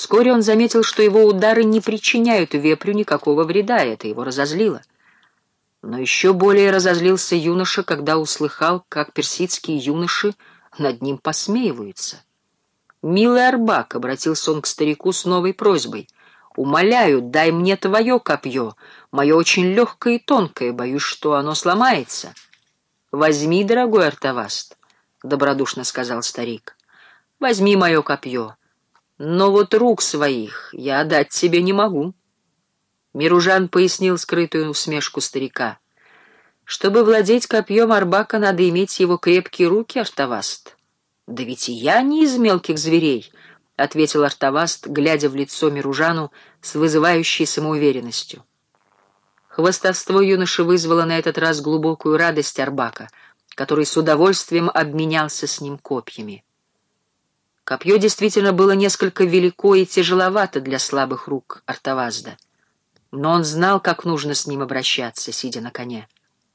Вскоре он заметил, что его удары не причиняют вепрю никакого вреда, и это его разозлило. Но еще более разозлился юноша, когда услыхал, как персидские юноши над ним посмеиваются. «Милый Арбак», — обратился он к старику с новой просьбой, — «умоляю, дай мне твое копье, мое очень легкое и тонкое, боюсь, что оно сломается». «Возьми, дорогой Артаваст», — добродушно сказал старик, — «возьми мое копье, но вот рук своих я дать тебе не могу». Миружан пояснил скрытую усмешку старика. «Чтобы владеть копьем Арбака, надо иметь его крепкие руки, Артаваст». «Да ведь и я не из мелких зверей», — ответил Артаваст, глядя в лицо Миружану с вызывающей самоуверенностью. Хвостовство юноши вызвало на этот раз глубокую радость Арбака, который с удовольствием обменялся с ним копьями. Копье действительно было несколько велико и тяжеловато для слабых рук Артавазда но он знал, как нужно с ним обращаться, сидя на коне.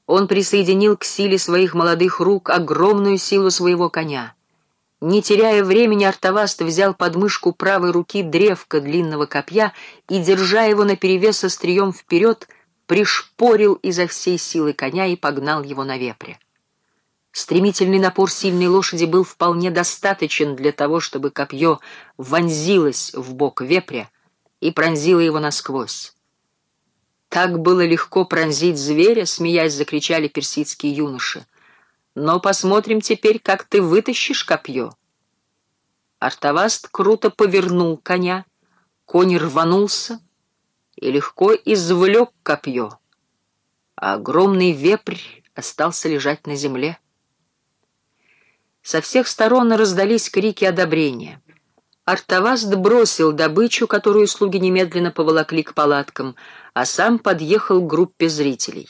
Он присоединил к силе своих молодых рук огромную силу своего коня. Не теряя времени, Артаваст взял под мышку правой руки древко длинного копья и, держа его наперевес острием вперед, пришпорил изо всей силы коня и погнал его на вепре. Стремительный напор сильной лошади был вполне достаточен для того, чтобы копье вонзилось в бок вепря и пронзило его насквозь. Так было легко пронзить зверя, смеясь, закричали персидские юноши. Но посмотрим теперь, как ты вытащишь копье. Артаваст круто повернул коня, конь рванулся и легко извлек копье, а огромный вепрь остался лежать на земле. Со всех сторон раздались крики одобрения. Артаваст бросил добычу, которую слуги немедленно поволокли к палаткам, а сам подъехал к группе зрителей.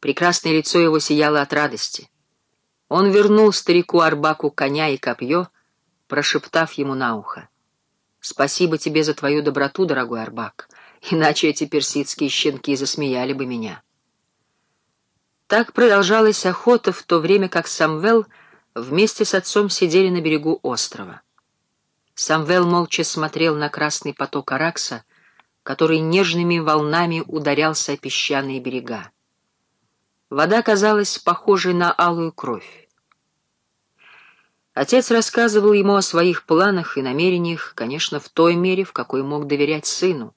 Прекрасное лицо его сияло от радости. Он вернул старику Арбаку коня и копье, прошептав ему на ухо. «Спасибо тебе за твою доброту, дорогой Арбак, иначе эти персидские щенки засмеяли бы меня». Так продолжалась охота в то время, как Самвел вместе с отцом сидели на берегу острова. Самвел молча смотрел на красный поток Аракса, который нежными волнами ударялся о песчаные берега. Вода казалась похожей на алую кровь. Отец рассказывал ему о своих планах и намерениях, конечно, в той мере, в какой мог доверять сыну.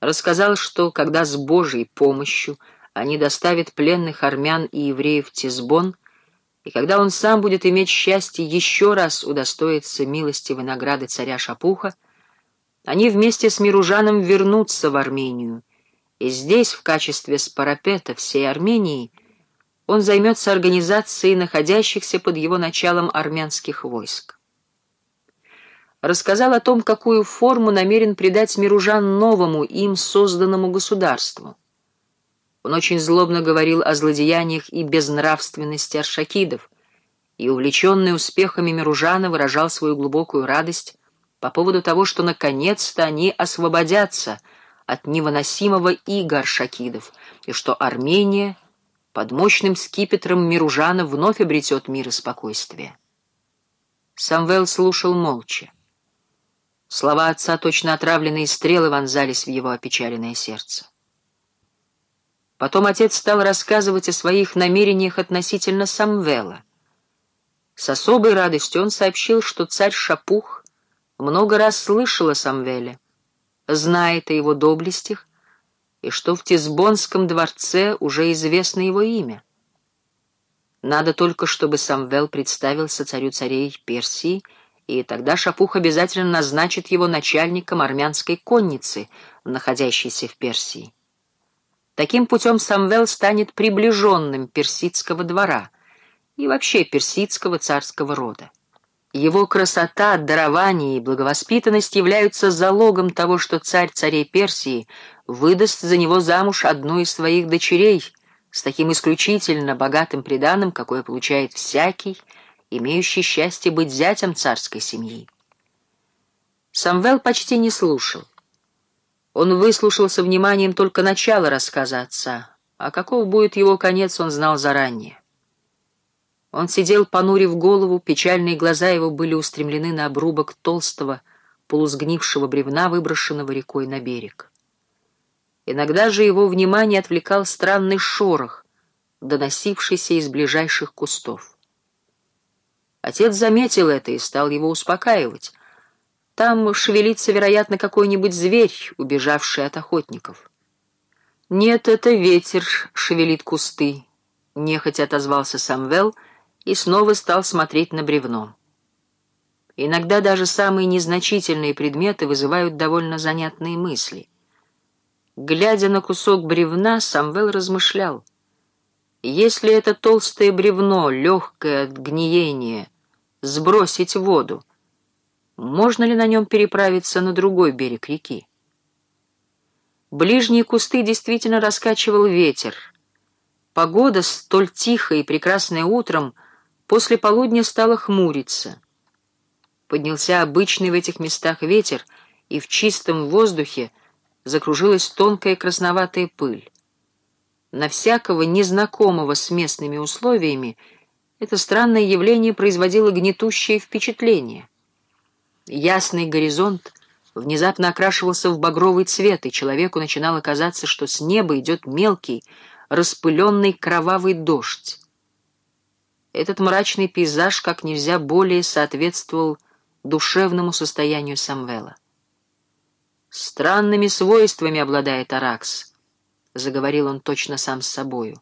Рассказал, что, когда с Божьей помощью они доставят пленных армян и евреев в Тизбон, и когда он сам будет иметь счастье еще раз удостоиться милостивой награды царя Шапуха, они вместе с Миружаном вернутся в Армению, и здесь, в качестве спарапета всей Армении, он займется организацией находящихся под его началом армянских войск. Рассказал о том, какую форму намерен придать Миружан новому, им созданному государству. Он очень злобно говорил о злодеяниях и безнравственности аршакидов, и, увлеченный успехами Миружана, выражал свою глубокую радость по поводу того, что наконец-то они освободятся от невыносимого ига аршакидов, и что Армения под мощным скипетром Миружана вновь обретет мир и спокойствие. Самвел слушал молча. Слова отца, точно отравленные стрелы, вонзались в его опечаленное сердце. Потом отец стал рассказывать о своих намерениях относительно Самвела. С особой радостью он сообщил, что царь Шапух много раз слышал о Самвеле, знает о его доблестях, и что в Тизбонском дворце уже известно его имя. Надо только, чтобы Самвел представился царю царей Персии, и тогда Шапух обязательно назначит его начальником армянской конницы, находящейся в Персии. Таким путем Самвел станет приближенным персидского двора и вообще персидского царского рода. Его красота, дарование и благовоспитанность являются залогом того, что царь царей Персии выдаст за него замуж одну из своих дочерей с таким исключительно богатым приданым, какое получает всякий, имеющий счастье быть зятем царской семьи. Самвел почти не слушал. Он выслушал со вниманием только начало рассказа отца, а каков будет его конец, он знал заранее. Он сидел, понурив голову, печальные глаза его были устремлены на обрубок толстого, полусгнившего бревна, выброшенного рекой на берег. Иногда же его внимание отвлекал странный шорох, доносившийся из ближайших кустов. Отец заметил это и стал его успокаивать. Там шевелится, вероятно, какой-нибудь зверь, убежавший от охотников. «Нет, это ветер шевелит кусты», — нехотя отозвался Самвел и снова стал смотреть на бревно. Иногда даже самые незначительные предметы вызывают довольно занятные мысли. Глядя на кусок бревна, Самвел размышлял. Если это толстое бревно, легкое от гниения, сбросить воду, можно ли на нем переправиться на другой берег реки? Ближние кусты действительно раскачивал ветер. Погода, столь тихая и прекрасная утром, после полудня стала хмуриться. Поднялся обычный в этих местах ветер, и в чистом воздухе закружилась тонкая красноватая пыль. На всякого незнакомого с местными условиями это странное явление производило гнетущее впечатление. Ясный горизонт внезапно окрашивался в багровый цвет, и человеку начинало казаться, что с неба идет мелкий, распыленный кровавый дождь. Этот мрачный пейзаж как нельзя более соответствовал душевному состоянию Самвела. «Странными свойствами обладает Аракс», — заговорил он точно сам с собою.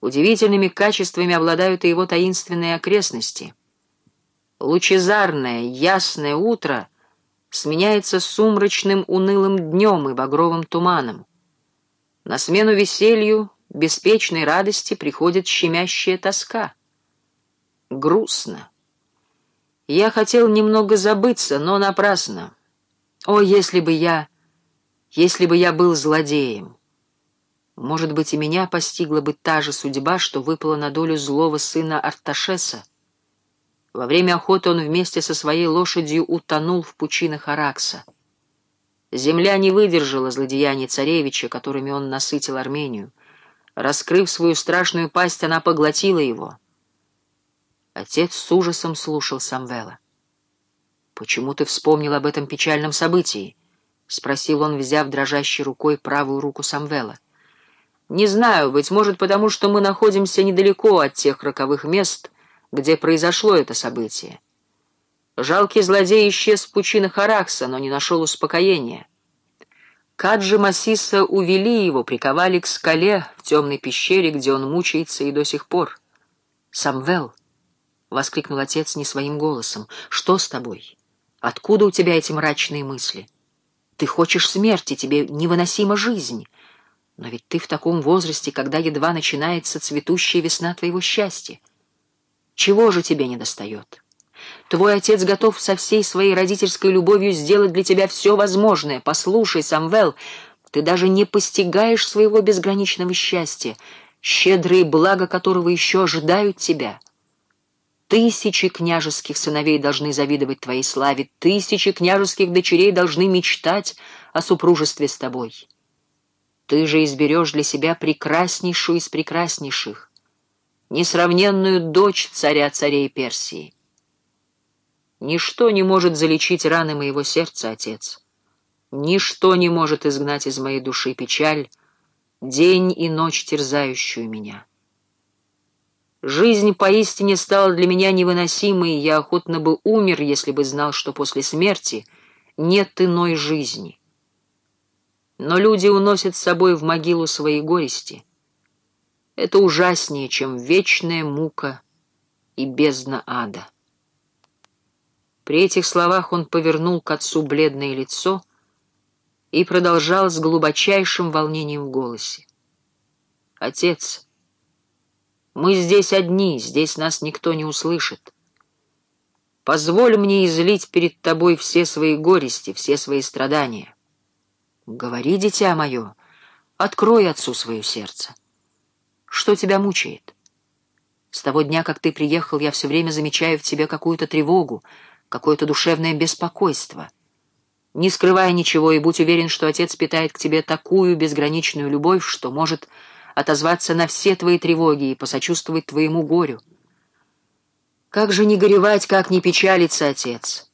«Удивительными качествами обладают и его таинственные окрестности. Лучезарное, ясное утро — сменяется сумрачным унылым днем и багровым туманом. На смену веселью, беспечной радости приходит щемящая тоска. Грустно. Я хотел немного забыться, но напрасно. О, если бы я... если бы я был злодеем! Может быть, и меня постигла бы та же судьба, что выпала на долю злого сына Арташеса. Во время охоты он вместе со своей лошадью утонул в пучинах Аракса. Земля не выдержала злодеяний царевича, которыми он насытил Армению. Раскрыв свою страшную пасть, она поглотила его. Отец с ужасом слушал Самвела. «Почему ты вспомнил об этом печальном событии?» — спросил он, взяв дрожащей рукой правую руку Самвела. «Не знаю, быть может, потому что мы находимся недалеко от тех роковых мест, где произошло это событие. Жалкий злодей исчез в пучинах Аракса, но не нашел успокоения. Каджи Масиса увели его, приковали к скале в темной пещере, где он мучается и до сих пор. «Самвел!» — воскликнул отец не своим голосом. «Что с тобой? Откуда у тебя эти мрачные мысли? Ты хочешь смерти, тебе невыносима жизнь. Но ведь ты в таком возрасте, когда едва начинается цветущая весна твоего счастья. Чего же тебе недостает? Твой отец готов со всей своей родительской любовью сделать для тебя все возможное. Послушай, Самвел, ты даже не постигаешь своего безграничного счастья, щедрые блага которого еще ожидают тебя. Тысячи княжеских сыновей должны завидовать твоей славе, тысячи княжеских дочерей должны мечтать о супружестве с тобой. Ты же изберешь для себя прекраснейшую из прекраснейших, несравненную дочь царя царей Персии. Ничто не может залечить раны моего сердца, отец. Ничто не может изгнать из моей души печаль, день и ночь терзающую меня. Жизнь поистине стала для меня невыносимой, я охотно бы умер, если бы знал, что после смерти нет иной жизни. Но люди уносят с собой в могилу свои горести — это ужаснее, чем вечная мука и бездна ада. При этих словах он повернул к отцу бледное лицо и продолжал с глубочайшим волнением в голосе. «Отец, мы здесь одни, здесь нас никто не услышит. Позволь мне излить перед тобой все свои горести, все свои страдания. Говори, дитя мое, открой отцу свое сердце». Что тебя мучает? С того дня, как ты приехал, я все время замечаю в тебе какую-то тревогу, какое-то душевное беспокойство. Не скрывай ничего и будь уверен, что отец питает к тебе такую безграничную любовь, что может отозваться на все твои тревоги и посочувствовать твоему горю. Как же не горевать, как не печалиться, отец?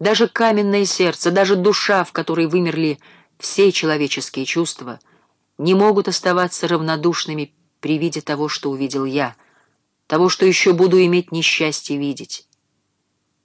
Даже каменное сердце, даже душа, в которой вымерли все человеческие чувства, не могут оставаться равнодушными при виде того, что увидел я, того, что еще буду иметь несчастье видеть.